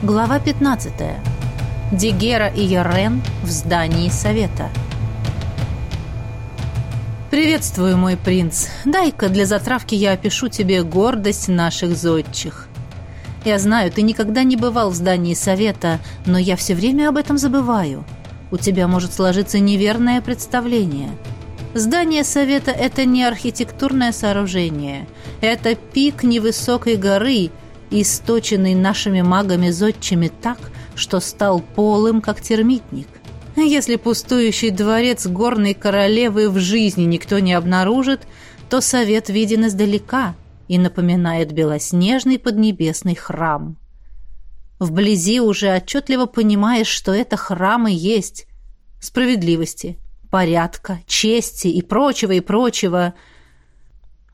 Глава 15. Дигера и Ярен в здании совета. «Приветствую, мой принц. Дай-ка для затравки я опишу тебе гордость наших зодчих. Я знаю, ты никогда не бывал в здании совета, но я все время об этом забываю. У тебя может сложиться неверное представление. Здание совета – это не архитектурное сооружение. Это пик невысокой горы – источенный нашими магами-зодчими так, что стал полым, как термитник. Если пустующий дворец горной королевы в жизни никто не обнаружит, то совет виден издалека и напоминает белоснежный поднебесный храм. Вблизи уже отчетливо понимаешь, что это храм и есть справедливости, порядка, чести и прочего, и прочего –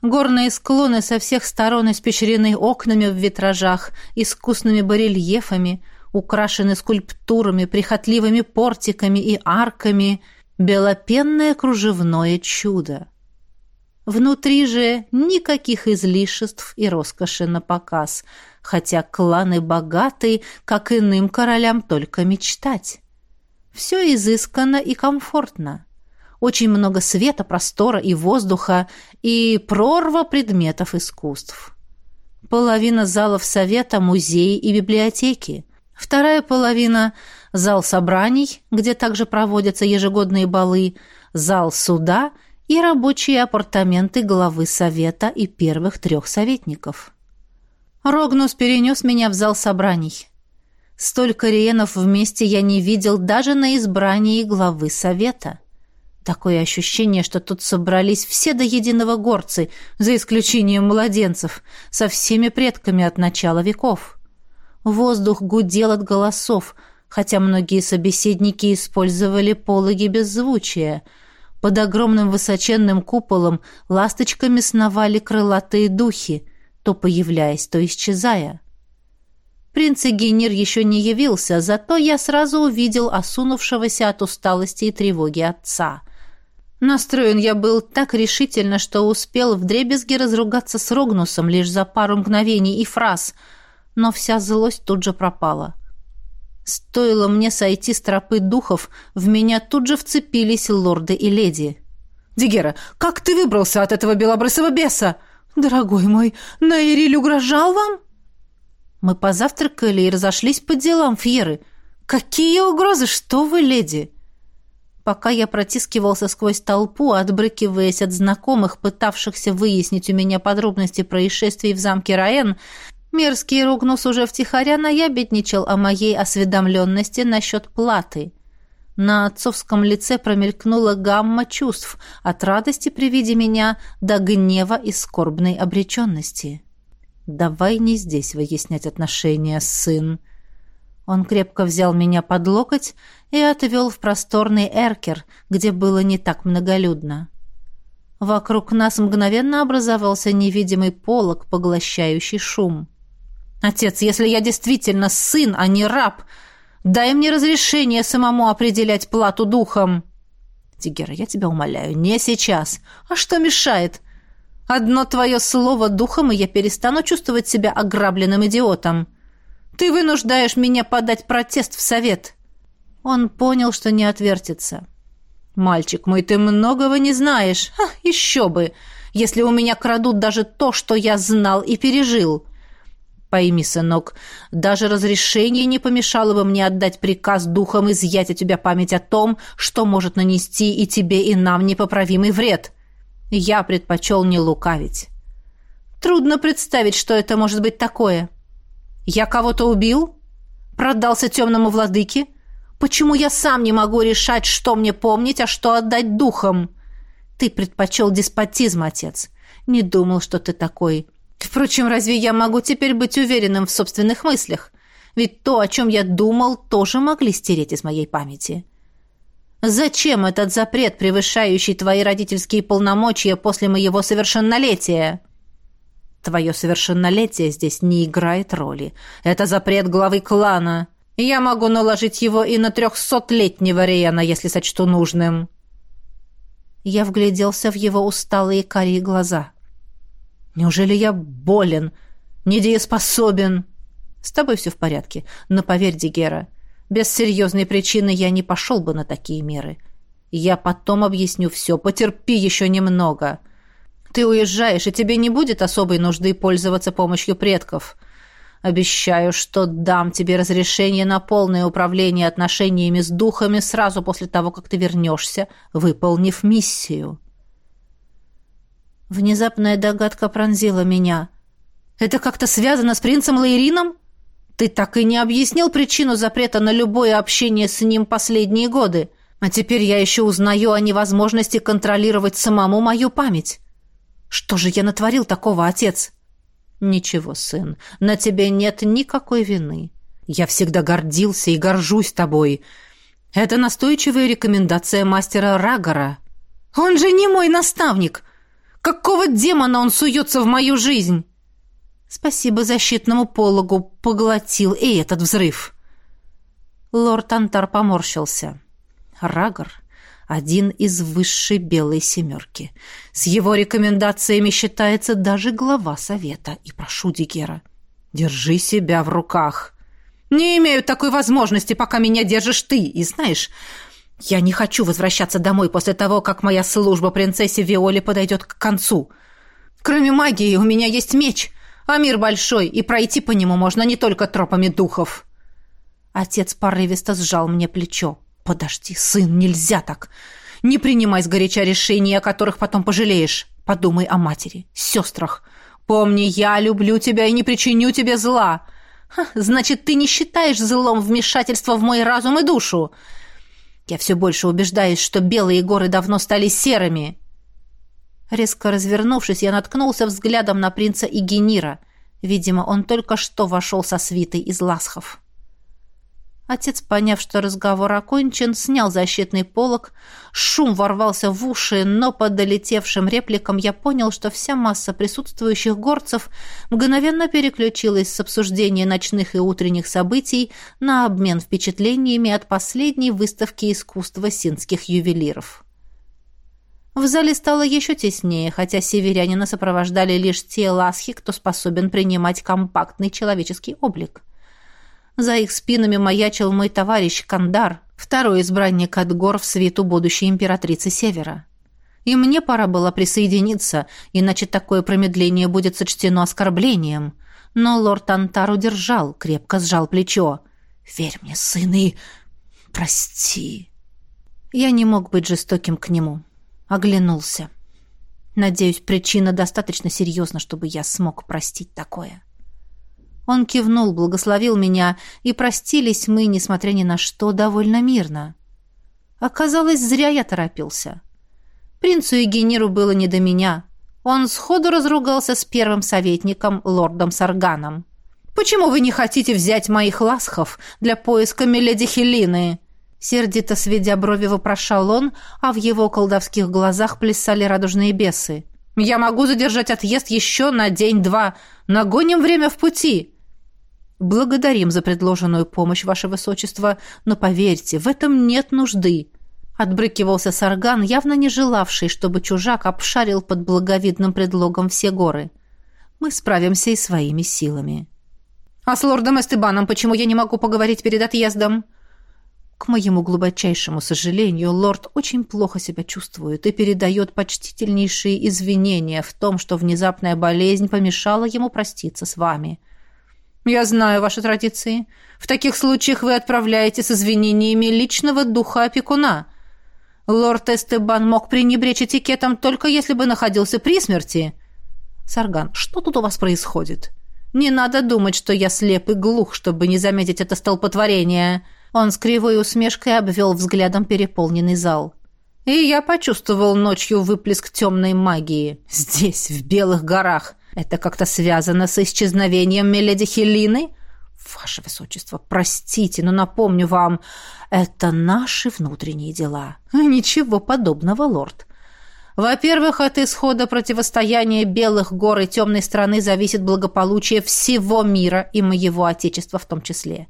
Горные склоны со всех сторон испещрены окнами в витражах, искусными барельефами, украшены скульптурами, прихотливыми портиками и арками, белопенное кружевное чудо. Внутри же никаких излишеств и роскоши на показ, хотя кланы богаты, как иным королям только мечтать. Все изысканно и комфортно очень много света, простора и воздуха, и прорва предметов искусств. Половина залов совета – музеи и библиотеки. Вторая половина – зал собраний, где также проводятся ежегодные балы, зал суда и рабочие апартаменты главы совета и первых трех советников. Рогнус перенес меня в зал собраний. Столько риенов вместе я не видел даже на избрании главы совета – Такое ощущение, что тут собрались все до единого горцы, за исключением младенцев, со всеми предками от начала веков. Воздух гудел от голосов, хотя многие собеседники использовали пологи беззвучия. Под огромным высоченным куполом ласточками сновали крылатые духи, то появляясь, то исчезая. Принц Эгенир еще не явился, зато я сразу увидел осунувшегося от усталости и тревоги отца — Настроен я был так решительно, что успел вдребезги разругаться с Рогнусом лишь за пару мгновений и фраз, но вся злость тут же пропала. Стоило мне сойти с тропы духов, в меня тут же вцепились лорды и леди. «Дигера, как ты выбрался от этого белобрысого беса? Дорогой мой, Наириль угрожал вам?» Мы позавтракали и разошлись по делам, Фьеры. «Какие угрозы? Что вы, леди?» Пока я протискивался сквозь толпу, отбрыкиваясь от знакомых, пытавшихся выяснить у меня подробности происшествий в замке Раен, мерзкий Ругнус уже втихаря наябедничал о моей осведомленности насчет платы. На отцовском лице промелькнула гамма чувств, от радости при виде меня до гнева и скорбной обреченности. «Давай не здесь выяснять отношения, сын», он крепко взял меня под локоть и отвел в просторный эркер, где было не так многолюдно. Вокруг нас мгновенно образовался невидимый полог, поглощающий шум. «Отец, если я действительно сын, а не раб, дай мне разрешение самому определять плату духом!» «Тигера, я тебя умоляю, не сейчас. А что мешает? Одно твое слово духом, и я перестану чувствовать себя ограбленным идиотом!» Ты вынуждаешь меня подать протест в совет. Он понял, что не отвертится. Мальчик мой, ты многого не знаешь. Ха, еще бы, если у меня крадут даже то, что я знал и пережил. Пойми, сынок, даже разрешение не помешало бы мне отдать приказ духом изъять у тебя память о том, что может нанести и тебе, и нам непоправимый вред. Я предпочел не лукавить. Трудно представить, что это может быть такое. Я кого-то убил? Продался темному владыке? Почему я сам не могу решать, что мне помнить, а что отдать духом? Ты предпочел деспотизм, отец. Не думал, что ты такой. Впрочем, разве я могу теперь быть уверенным в собственных мыслях? Ведь то, о чем я думал, тоже могли стереть из моей памяти. Зачем этот запрет, превышающий твои родительские полномочия после моего совершеннолетия?» Твое совершеннолетие здесь не играет роли. Это запрет главы клана. Я могу наложить его и на трехсотлетнего Риена, если сочту нужным». Я вгляделся в его усталые карие глаза. «Неужели я болен, недееспособен?» С тобой все в порядке. Но поверь, Дигера, без серьезной причины я не пошел бы на такие меры. Я потом объясню все. Потерпи еще немного. Ты уезжаешь, и тебе не будет особой нужды пользоваться помощью предков. Обещаю, что дам тебе разрешение на полное управление отношениями с духами сразу после того, как ты вернешься, выполнив миссию. Внезапная догадка пронзила меня. Это как-то связано с принцем Лаирином? Ты так и не объяснил причину запрета на любое общение с ним последние годы. А теперь я еще узнаю о невозможности контролировать самому мою память. Что же я натворил такого, отец? Ничего, сын, на тебе нет никакой вины. Я всегда гордился и горжусь тобой. Это настойчивая рекомендация мастера Рагора. Он же не мой наставник. Какого демона он суется в мою жизнь? Спасибо защитному пологу, поглотил и этот взрыв. Лорд Антар поморщился. Рагор — один из высшей белой семерки. С его рекомендациями считается даже глава совета. И прошу, Дигера, держи себя в руках. Не имею такой возможности, пока меня держишь ты. И знаешь, я не хочу возвращаться домой после того, как моя служба принцессе Виоле подойдет к концу. Кроме магии у меня есть меч — а мир большой, и пройти по нему можно не только тропами духов. Отец порывисто сжал мне плечо. Подожди, сын, нельзя так. Не принимай сгоряча решения, о которых потом пожалеешь. Подумай о матери, сестрах. Помни, я люблю тебя и не причиню тебе зла. Ха, значит, ты не считаешь злом вмешательство в мой разум и душу. Я все больше убеждаюсь, что белые горы давно стали серыми. Резко развернувшись, я наткнулся взглядом на принца Игенира. Видимо, он только что вошел со свитой из ласхов. Отец, поняв, что разговор окончен, снял защитный полог. Шум ворвался в уши, но по долетевшим репликам я понял, что вся масса присутствующих горцев мгновенно переключилась с обсуждения ночных и утренних событий на обмен впечатлениями от последней выставки искусства синских ювелиров. В зале стало еще теснее, хотя северянина сопровождали лишь те ласхи, кто способен принимать компактный человеческий облик. За их спинами маячил мой товарищ Кандар, второй избранник от гор в свету будущей императрицы Севера. И мне пора было присоединиться, иначе такое промедление будет сочтено оскорблением. Но лорд Антар удержал, крепко сжал плечо. «Верь мне, сын, и... прости». Я не мог быть жестоким к нему. Оглянулся. Надеюсь, причина достаточно серьезна, чтобы я смог простить такое. Он кивнул, благословил меня, и простились мы, несмотря ни на что, довольно мирно. Оказалось, зря я торопился. Принцу и Генеру было не до меня. Он сходу разругался с первым советником, лордом Сарганом. «Почему вы не хотите взять моих ласхов для поиска Меледи Хелины?» Сердито сведя брови вопрошал он, а в его колдовских глазах плясали радужные бесы. «Я могу задержать отъезд еще на день-два. Нагоним время в пути!» «Благодарим за предложенную помощь, ваше высочество, но поверьте, в этом нет нужды». Отбрыкивался Сарган, явно не желавший, чтобы чужак обшарил под благовидным предлогом все горы. «Мы справимся и своими силами». «А с лордом Эстебаном почему я не могу поговорить перед отъездом?» К моему глубочайшему сожалению, лорд очень плохо себя чувствует и передает почтительнейшие извинения в том, что внезапная болезнь помешала ему проститься с вами. Я знаю ваши традиции. В таких случаях вы отправляете с извинениями личного духа опекуна. Лорд Эстебан мог пренебречь этикетом только если бы находился при смерти. Сарган, что тут у вас происходит? Не надо думать, что я слеп и глух, чтобы не заметить это столпотворение. Он с кривой усмешкой обвел взглядом переполненный зал. И я почувствовал ночью выплеск темной магии. Здесь, в Белых горах. Это как-то связано с исчезновением Меледи Хелины? Ваше Высочество, простите, но напомню вам, это наши внутренние дела. Ничего подобного, лорд. Во-первых, от исхода противостояния Белых гор и темной страны зависит благополучие всего мира и моего Отечества в том числе.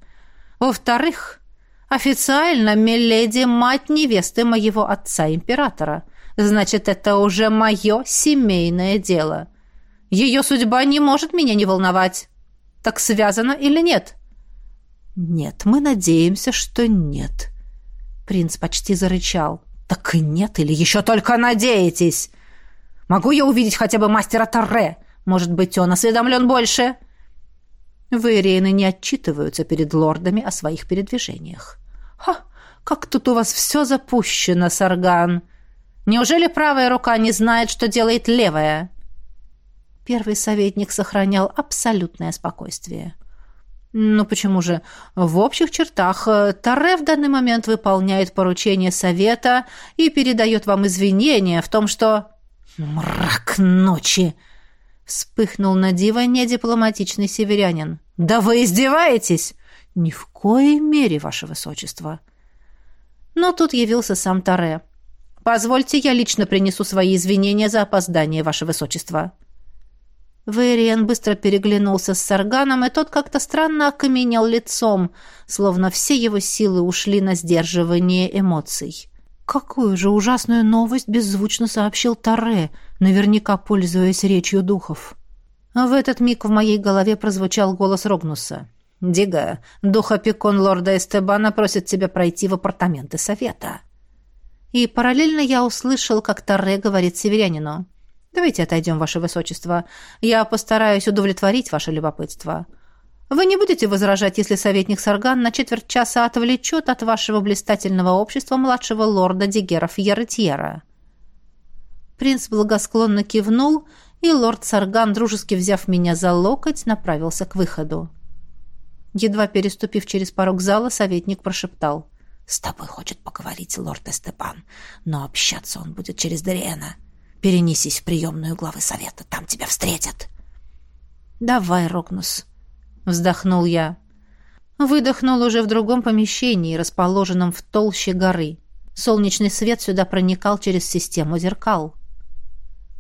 Во-вторых, Официально Меледи – мать невесты моего отца-императора. Значит, это уже мое семейное дело. Ее судьба не может меня не волновать. Так связано или нет?» «Нет, мы надеемся, что нет». Принц почти зарычал. «Так и нет, или еще только надеетесь? Могу я увидеть хотя бы мастера Торре? Может быть, он осведомлен больше?» Вейриены не отчитываются перед лордами о своих передвижениях. «Ха! Как тут у вас все запущено, Сарган! Неужели правая рука не знает, что делает левая?» Первый советник сохранял абсолютное спокойствие. «Ну почему же? В общих чертах э, Таре в данный момент выполняет поручение совета и передает вам извинения в том, что...» «Мрак ночи!» — вспыхнул на диване дипломатичный северянин. «Да вы издеваетесь?» «Ни в коей мере, ваше высочество». Но тут явился сам Таре. «Позвольте, я лично принесу свои извинения за опоздание, ваше высочество». Вэриен быстро переглянулся с Сарганом, и тот как-то странно окаменел лицом, словно все его силы ушли на сдерживание эмоций. Какую же ужасную новость беззвучно сообщил Таре, наверняка пользуясь речью духов. В этот миг в моей голове прозвучал голос Рогнуса. «Дига, дух-опекун лорда Эстебана просит тебя пройти в апартаменты совета». И параллельно я услышал, как Таре говорит северянину. Давайте отойдем, ваше высочество. Я постараюсь удовлетворить ваше любопытство. Вы не будете возражать, если советник Сарган на четверть часа отвлечет от вашего блистательного общества младшего лорда Дигеров Яретьера?» Принц благосклонно кивнул, и лорд Сарган, дружески взяв меня за локоть, направился к выходу. Едва переступив через порог зала, советник прошептал. «С тобой хочет поговорить лорд Эстепан, но общаться он будет через Дариэна. Перенесись в приемную главы совета, там тебя встретят. Давай, Рогнус, вздохнул я. Выдохнул уже в другом помещении, расположенном в толще горы. Солнечный свет сюда проникал через систему зеркал.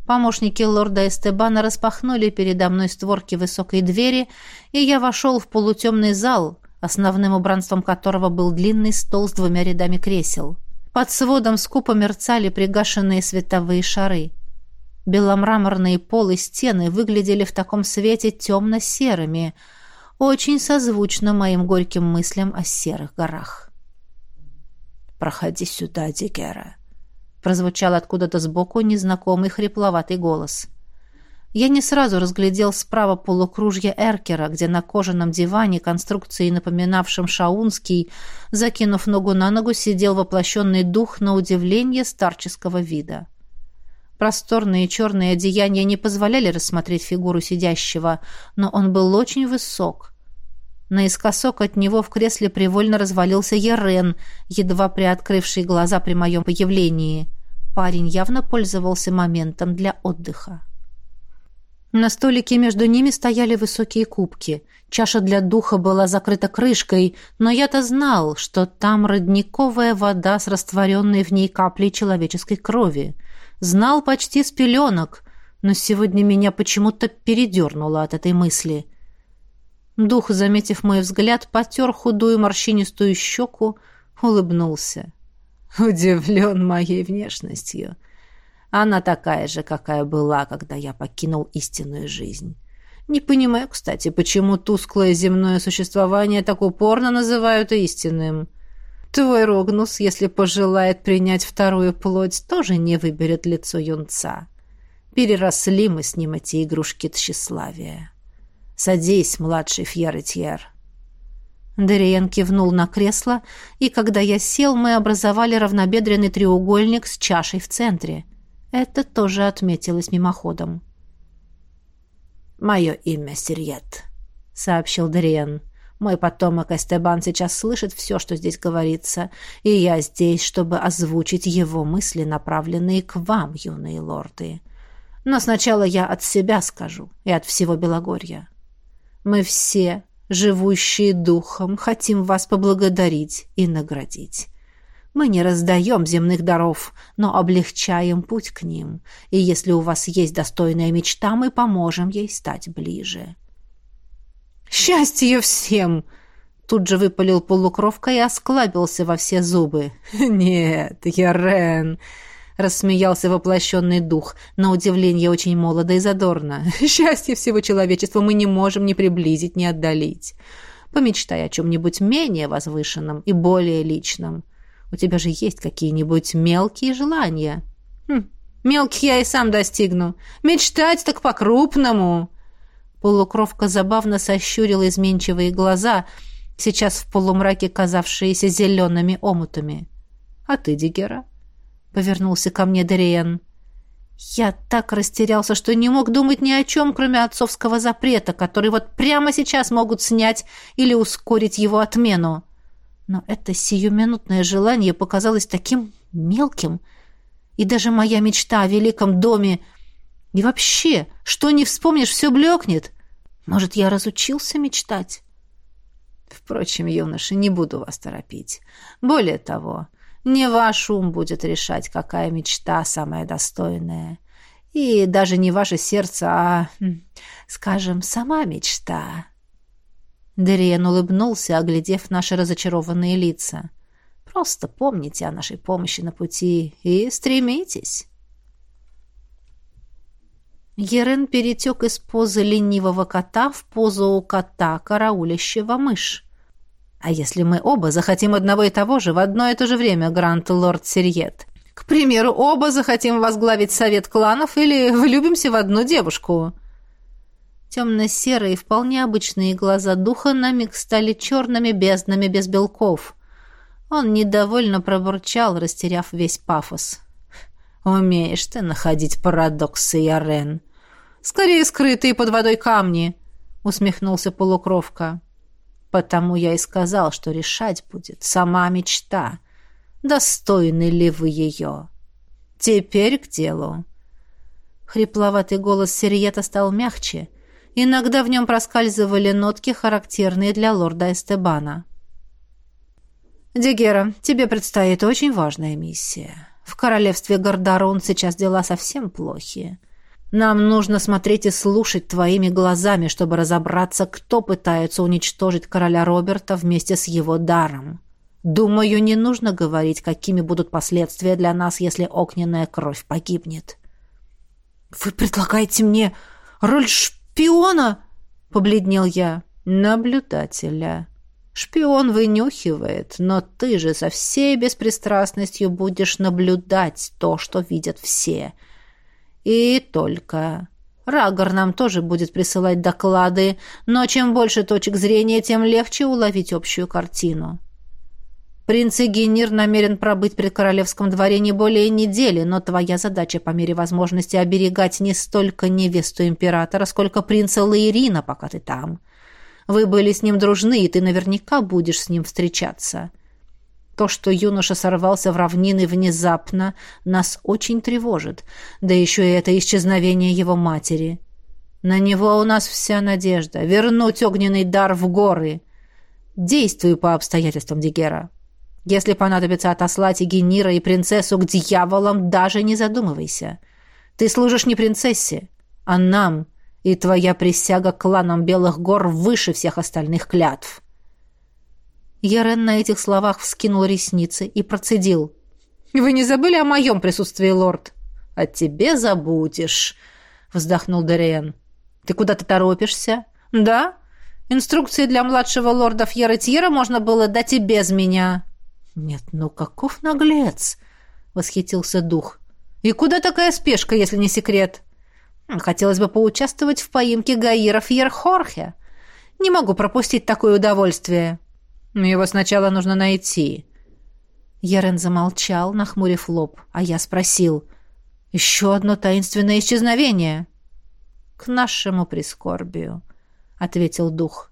Помощники лорда Эстебана распахнули передо мной створки высокой двери, и я вошел в полутемный зал, основным убранством которого был длинный стол с двумя рядами кресел. Под сводом скупо мерцали пригашенные световые шары. Беломраморные полы стены выглядели в таком свете темно-серыми, очень созвучно моим горьким мыслям о серых горах. «Проходи сюда, Дигера», — прозвучал откуда-то сбоку незнакомый хрипловатый голос. Я не сразу разглядел справа полукружье Эркера, где на кожаном диване, конструкции напоминавшем шаунский, закинув ногу на ногу, сидел воплощенный дух на удивление старческого вида. Просторные черные одеяния не позволяли рассмотреть фигуру сидящего, но он был очень высок. Наискосок от него в кресле привольно развалился Ерен, едва приоткрывший глаза при моем появлении. Парень явно пользовался моментом для отдыха. На столике между ними стояли высокие кубки. Чаша для духа была закрыта крышкой, но я-то знал, что там родниковая вода с растворенной в ней каплей человеческой крови. Знал почти с пеленок, но сегодня меня почему-то передернуло от этой мысли. Дух, заметив мой взгляд, потер худую морщинистую щеку, улыбнулся. Удивлен моей внешностью. Она такая же, какая была, когда я покинул истинную жизнь. Не понимаю, кстати, почему тусклое земное существование так упорно называют истинным. Твой Рогнус, если пожелает принять вторую плоть, тоже не выберет лицо юнца. Переросли мы с ним эти игрушки тщеславия. Садись, младший Фьеретьер. Дериен кивнул на кресло, и когда я сел, мы образовали равнобедренный треугольник с чашей в центре — это тоже отметилось мимоходом. «Мое имя Сирьет», — сообщил Дриен. «Мой потомок Эстебан сейчас слышит все, что здесь говорится, и я здесь, чтобы озвучить его мысли, направленные к вам, юные лорды. Но сначала я от себя скажу и от всего Белогорья. Мы все, живущие духом, хотим вас поблагодарить и наградить. Мы не раздаем земных даров, но облегчаем путь к ним. И если у вас есть достойная мечта, мы поможем ей стать ближе. «Счастье всем!» Тут же выпалил полукровка и осклабился во все зубы. «Нет, Ярен, — рассмеялся воплощенный дух, на удивление очень молодо и задорно. «Счастье всего человечества мы не можем ни приблизить, ни отдалить. Помечтай о чем-нибудь менее возвышенном и более личном. У тебя же есть какие-нибудь мелкие желания?» хм, «Мелких я и сам достигну. Мечтать так по-крупному!» Полукровка забавно сощурила изменчивые глаза, сейчас в полумраке казавшиеся зелеными омутами. «А ты, Дигера?» повернулся ко мне Дериен. Я так растерялся, что не мог думать ни о чем, кроме отцовского запрета, который вот прямо сейчас могут снять или ускорить его отмену. Но это сиюминутное желание показалось таким мелким. И даже моя мечта о великом доме... И вообще, что не вспомнишь, все блекнет. Может, я разучился мечтать? Впрочем, юноши, не буду вас торопить. Более того, не ваш ум будет решать, какая мечта самая достойная. И даже не ваше сердце, а, скажем, сама мечта. Дериен улыбнулся, оглядев наши разочарованные лица. Просто помните о нашей помощи на пути и стремитесь. Ерен перетек из позы ленивого кота в позу кота, караулящего мышь. А если мы оба захотим одного и того же в одно и то же время, Грант Лорд Сирьет? К примеру, оба захотим возглавить совет кланов или влюбимся в одну девушку?» Темно-серые, вполне обычные глаза духа на миг стали черными безднами без белков. Он недовольно пробурчал, растеряв весь пафос. «Умеешь ты находить парадоксы, Ярен!» «Скорее скрытые под водой камни!» — усмехнулся полукровка. Потому я и сказал, что решать будет сама мечта. Достойны ли вы ее? Теперь к делу. Хрипловатый голос Сириета стал мягче. Иногда в нем проскальзывали нотки, характерные для лорда Эстебана. «Дегера, тебе предстоит очень важная миссия. В королевстве Гордарон сейчас дела совсем плохие. Нам нужно смотреть и слушать твоими глазами, чтобы разобраться, кто пытается уничтожить короля Роберта вместе с его даром. Думаю, не нужно говорить, какими будут последствия для нас, если огненная кровь погибнет. Вы предлагаете мне роль шпиона? Побледнел я. Наблюдателя. Шпион вынюхивает, но ты же со всей беспристрастностью будешь наблюдать то, что видят все — и только. Рагор нам тоже будет присылать доклады, но чем больше точек зрения, тем легче уловить общую картину. Принц Игенир намерен пробыть при королевском дворе не более недели, но твоя задача по мере возможности оберегать не столько невесту императора, сколько принца Лаирина, пока ты там. Вы были с ним дружны, и ты наверняка будешь с ним встречаться. То, что юноша сорвался в равнины внезапно, нас очень тревожит, да еще и это исчезновение его матери. На него у нас вся надежда — вернуть огненный дар в горы. Действуй по обстоятельствам Дигера. Если понадобится отослать и Генира, и принцессу к дьяволам, даже не задумывайся. Ты служишь не принцессе, а нам, и твоя присяга кланам Белых гор выше всех остальных клятв. Ярен на этих словах вскинул ресницы и процедил. «Вы не забыли о моем присутствии, лорд?» «О тебе забудешь», — вздохнул Дориен. «Ты куда-то торопишься?» «Да. Инструкции для младшего лорда Фьера можно было дать и без меня». «Нет, ну каков наглец!» — восхитился дух. «И куда такая спешка, если не секрет?» «Хотелось бы поучаствовать в поимке Гаира Фьерхорхе. Не могу пропустить такое удовольствие». Но его сначала нужно найти. Ярен замолчал, нахмурив лоб, а я спросил. «Еще одно таинственное исчезновение?» «К нашему прискорбию», — ответил дух.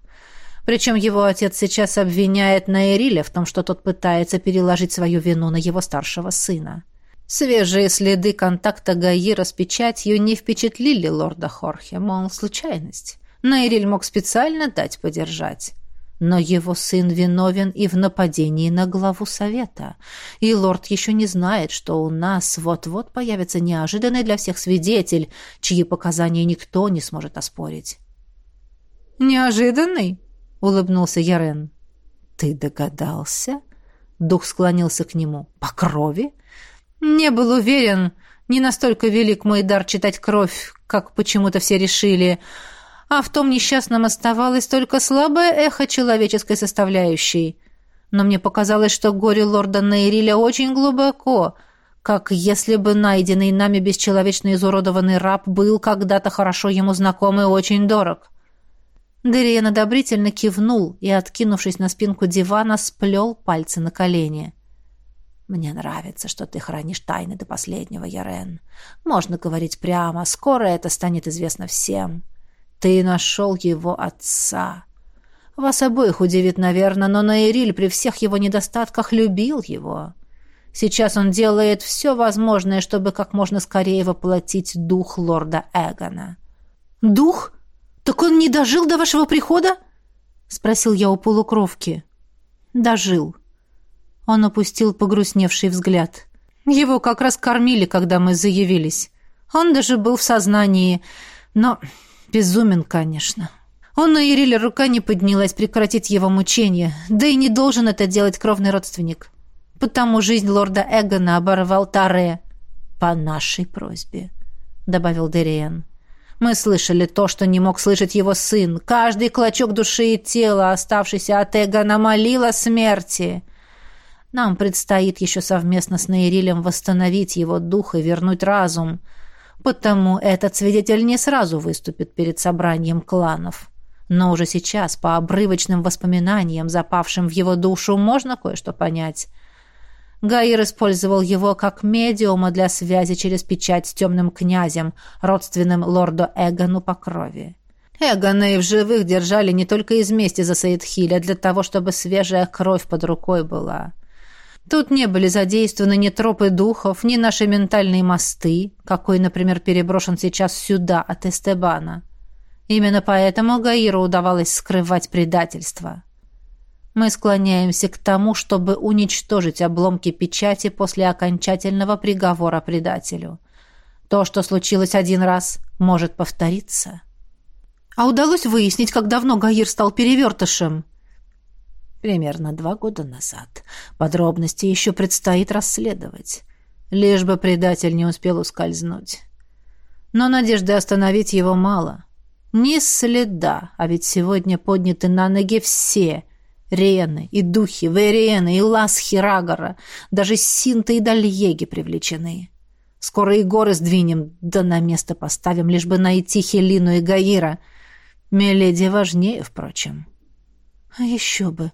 «Причем его отец сейчас обвиняет Наэриля в том, что тот пытается переложить свою вину на его старшего сына». Свежие следы контакта Гаира с печатью не впечатлили лорда Хорхе, мол, случайность. Наириль мог специально дать подержать. Но его сын виновен и в нападении на главу совета. И лорд еще не знает, что у нас вот-вот появится неожиданный для всех свидетель, чьи показания никто не сможет оспорить. «Неожиданный?» — улыбнулся Ярен. «Ты догадался?» Дух склонился к нему. «По крови?» Не был уверен, не настолько велик мой дар читать кровь, как почему-то все решили, а в том несчастном оставалось только слабое эхо человеческой составляющей. Но мне показалось, что горе лорда Нейриля очень глубоко, как если бы найденный нами бесчеловечно изуродованный раб был когда-то хорошо ему знаком и очень дорог. Дериен одобрительно кивнул и, откинувшись на спинку дивана, сплел пальцы на колени. «Мне нравится, что ты хранишь тайны до последнего, Ярен. Можно говорить прямо, скоро это станет известно всем. Ты нашел его отца. Вас обоих удивит, наверное, но Наириль при всех его недостатках любил его. Сейчас он делает все возможное, чтобы как можно скорее воплотить дух лорда Эгона». «Дух?» «Так он не дожил до вашего прихода?» — спросил я у полукровки. «Дожил». Он опустил погрустневший взгляд. «Его как раз кормили, когда мы заявились. Он даже был в сознании, но безумен, конечно». Он на Ириля рука не поднялась прекратить его мучения, да и не должен это делать кровный родственник. Потому жизнь лорда Эгона оборвал Таре по нашей просьбе, добавил Дериен. Мы слышали то, что не мог слышать его сын. Каждый клочок души и тела, оставшийся от Эгона, молил о смерти. Нам предстоит еще совместно с Нейрилем восстановить его дух и вернуть разум. Потому этот свидетель не сразу выступит перед собранием кланов. Но уже сейчас, по обрывочным воспоминаниям, запавшим в его душу, можно кое-что понять. Гаир использовал его как медиума для связи через печать с темным князем, родственным лорду Эгону по крови. Эгона и в живых держали не только из мести за Саидхиля, для того, чтобы свежая кровь под рукой была. Тут не были задействованы ни тропы духов, ни наши ментальные мосты, какой, например, переброшен сейчас сюда от Эстебана. Именно поэтому Гаиру удавалось скрывать предательство. Мы склоняемся к тому, чтобы уничтожить обломки печати после окончательного приговора предателю. То, что случилось один раз, может повториться. А удалось выяснить, как давно Гаир стал перевертышем? Примерно два года назад. Подробности еще предстоит расследовать. Лишь бы предатель не успел ускользнуть. Но надежды остановить его мало. Ни следа, а ведь сегодня подняты на ноги все — Рены и духи, Вериены и Ласхи Рагора, даже Синта и Дальеги привлечены. Скоро и горы сдвинем, да на место поставим, лишь бы найти Хелину и Гаира. Меледи важнее, впрочем. А еще бы.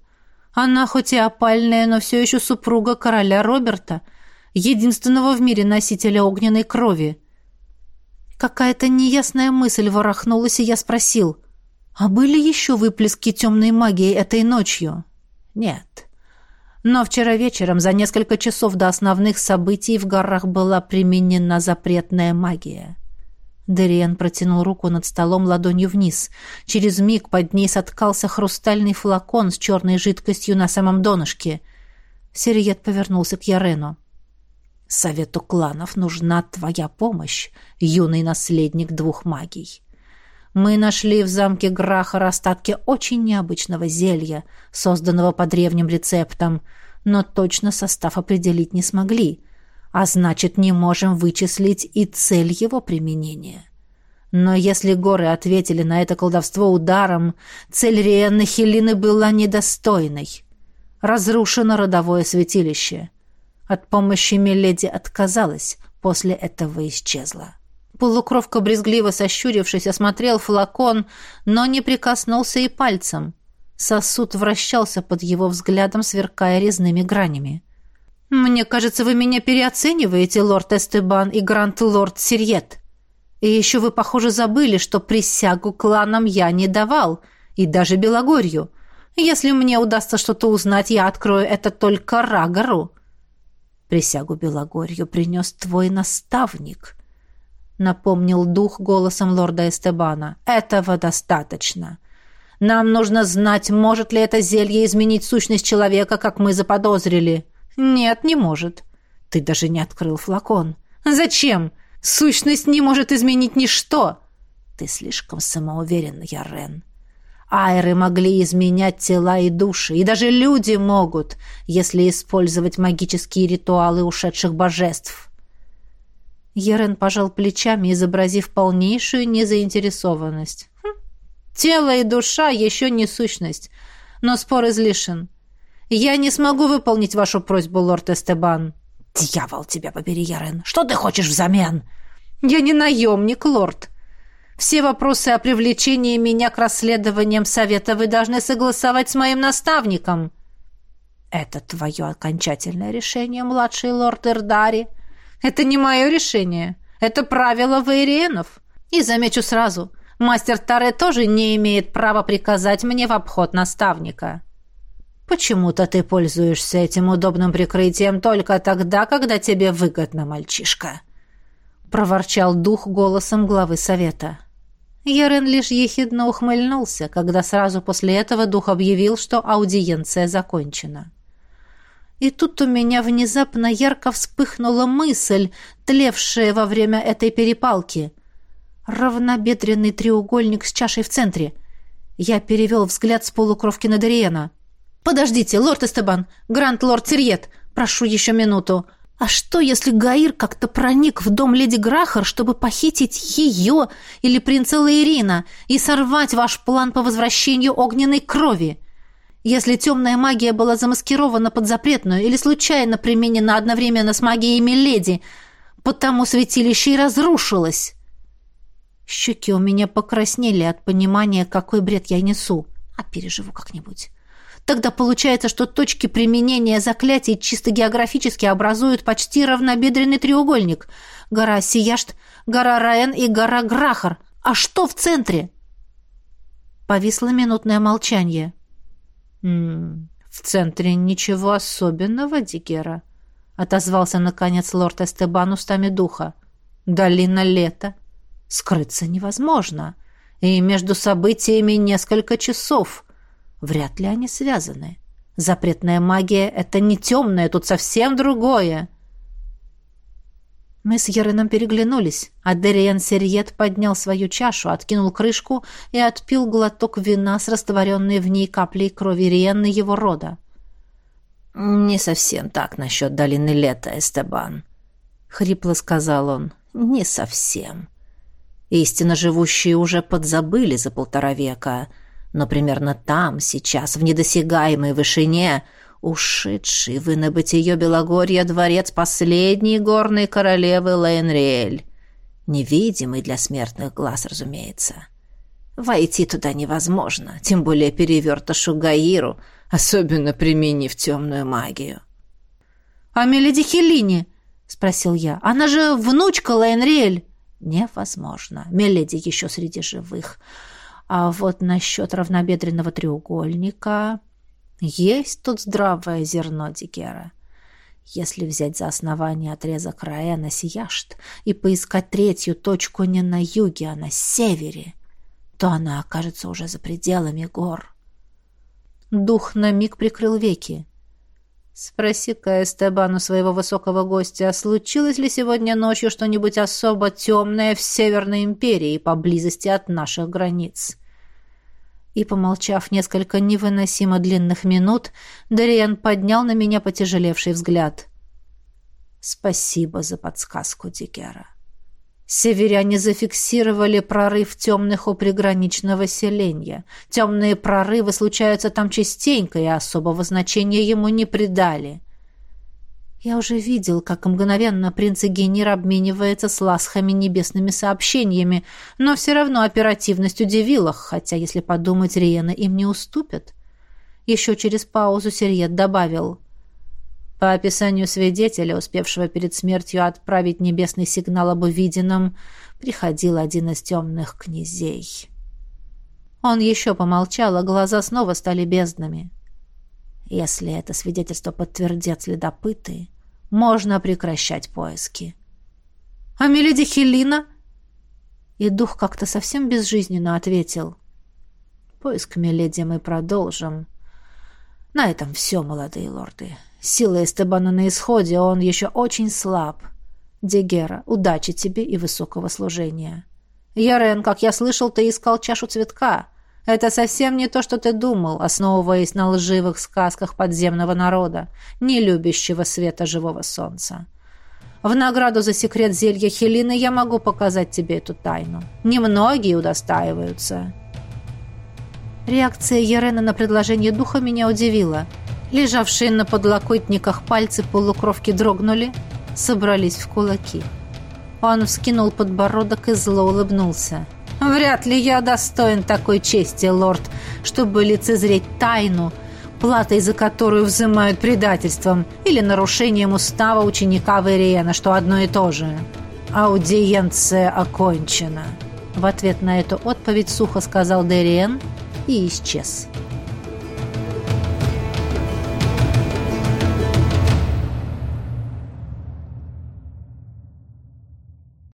Она хоть и опальная, но все еще супруга короля Роберта, единственного в мире носителя огненной крови. Какая-то неясная мысль ворохнулась, и я спросил — а были еще выплески темной магии этой ночью? Нет. Но вчера вечером, за несколько часов до основных событий, в горах была применена запретная магия. Дериан протянул руку над столом ладонью вниз. Через миг под ней соткался хрустальный флакон с черной жидкостью на самом донышке. Сириет повернулся к Ярену. «Совету кланов нужна твоя помощь, юный наследник двух магий. Мы нашли в замке Грахар остатки очень необычного зелья, созданного по древним рецептам, но точно состав определить не смогли, а значит, не можем вычислить и цель его применения. Но если горы ответили на это колдовство ударом, цель Риэнны Хелины была недостойной. Разрушено родовое святилище. От помощи Меледи отказалась, после этого исчезла. Полукровка, брезгливо сощурившись, осмотрел флакон, но не прикоснулся и пальцем. Сосуд вращался под его взглядом, сверкая резными гранями. «Мне кажется, вы меня переоцениваете, лорд Эстебан и грант-лорд Сирьет. И еще вы, похоже, забыли, что присягу кланам я не давал, и даже Белогорью. Если мне удастся что-то узнать, я открою это только Рагору». «Присягу Белогорью принес твой наставник», напомнил дух голосом лорда Эстебана. Этого достаточно. Нам нужно знать, может ли это зелье изменить сущность человека, как мы заподозрили. Нет, не может. Ты даже не открыл флакон. Зачем? Сущность не может изменить ничто. Ты слишком самоуверен, Ярен. Айры могли изменять тела и души, и даже люди могут, если использовать магические ритуалы ушедших божеств. Ерен пожал плечами, изобразив полнейшую незаинтересованность. Хм. «Тело и душа еще не сущность, но спор излишен. Я не смогу выполнить вашу просьбу, лорд Эстебан». «Дьявол тебя побери, Ерен! Что ты хочешь взамен?» «Я не наемник, лорд. Все вопросы о привлечении меня к расследованиям совета вы должны согласовать с моим наставником». «Это твое окончательное решение, младший лорд Эрдари?» Это не мое решение. Это правило вейриенов. И замечу сразу, мастер Таре тоже не имеет права приказать мне в обход наставника. Почему-то ты пользуешься этим удобным прикрытием только тогда, когда тебе выгодно, мальчишка. Проворчал дух голосом главы совета. Ярен лишь ехидно ухмыльнулся, когда сразу после этого дух объявил, что аудиенция закончена. И тут у меня внезапно ярко вспыхнула мысль, тлевшая во время этой перепалки. Равнобедренный треугольник с чашей в центре. Я перевел взгляд с полукровки на Дариена. «Подождите, лорд Эстебан, гранд-лорд Тирьет, прошу еще минуту. А что, если Гаир как-то проник в дом леди Грахар, чтобы похитить ее или принца Лаирина и сорвать ваш план по возвращению огненной крови?» Если темная магия была замаскирована под запретную или случайно применена одновременно с магией Миледи, потому святилище и разрушилось. Щеки у меня покраснели от понимания, какой бред я несу. А переживу как-нибудь. Тогда получается, что точки применения заклятий чисто географически образуют почти равнобедренный треугольник. Гора Сияшт, гора Раен и гора Грахар. А что в центре? Повисло минутное молчание. «В центре ничего особенного, Дигера», — отозвался, наконец, лорд Эстебан устами духа. «Долина лета. Скрыться невозможно. И между событиями несколько часов. Вряд ли они связаны. Запретная магия — это не темное, тут совсем другое». Мы с Ереном переглянулись, а Дериен Серьет поднял свою чашу, откинул крышку и отпил глоток вина с растворенной в ней каплей крови Риенны его рода. «Не совсем так насчет долины лета, Эстебан», — хрипло сказал он. «Не совсем. Истинно живущие уже подзабыли за полтора века, но примерно там, сейчас, в недосягаемой вышине, ушедший в инобытие Белогорья дворец последней горной королевы Лейнриэль. Невидимый для смертных глаз, разумеется. Войти туда невозможно, тем более перевертышу Гаиру, особенно применив темную магию. «А Меледи Хеллини?» — спросил я. «Она же внучка Лейнриэль». «Невозможно. Меледи еще среди живых. А вот насчет равнобедренного треугольника...» Есть тут здравое зерно Дикера. Если взять за основание отрезок Раэна Сияшт и поискать третью точку не на юге, а на севере, то она окажется уже за пределами гор. Дух на миг прикрыл веки. Спроси-ка Эстебану своего высокого гостя, случилось ли сегодня ночью что-нибудь особо темное в Северной Империи поблизости от наших границ? И, помолчав несколько невыносимо длинных минут, Дариан поднял на меня потяжелевший взгляд. «Спасибо за подсказку, Дикера. Северяне зафиксировали прорыв темных у приграничного селения. Темные прорывы случаются там частенько, и особого значения ему не придали. Я уже видел, как мгновенно принц Генир обменивается с ласхами небесными сообщениями, но все равно оперативность удивила, хотя, если подумать, Риена им не уступят. Еще через паузу Серьет добавил. По описанию свидетеля, успевшего перед смертью отправить небесный сигнал об увиденном, приходил один из темных князей. Он еще помолчал, а глаза снова стали безднами. Если это свидетельство подтвердят следопыты, можно прекращать поиски. «А Меледи Хелина?» И дух как-то совсем безжизненно ответил. «Поиск Меледи мы продолжим. На этом все, молодые лорды. Сила Эстебана на исходе, он еще очень слаб. Дегера, удачи тебе и высокого служения. Ярен, как я слышал, ты искал чашу цветка. Это совсем не то, что ты думал, основываясь на лживых сказках подземного народа, не любящего света живого солнца. В награду за секрет зелья Хелины я могу показать тебе эту тайну. Немногие удостаиваются. Реакция Ерена на предложение духа меня удивила. Лежавшие на подлокотниках пальцы полукровки дрогнули, собрались в кулаки. Он вскинул подбородок и зло улыбнулся. «Вряд ли я достоин такой чести, лорд, чтобы лицезреть тайну, платой за которую взимают предательством или нарушением устава ученика Вериена, что одно и то же. Аудиенция окончена». В ответ на эту отповедь сухо сказал Дериен и исчез.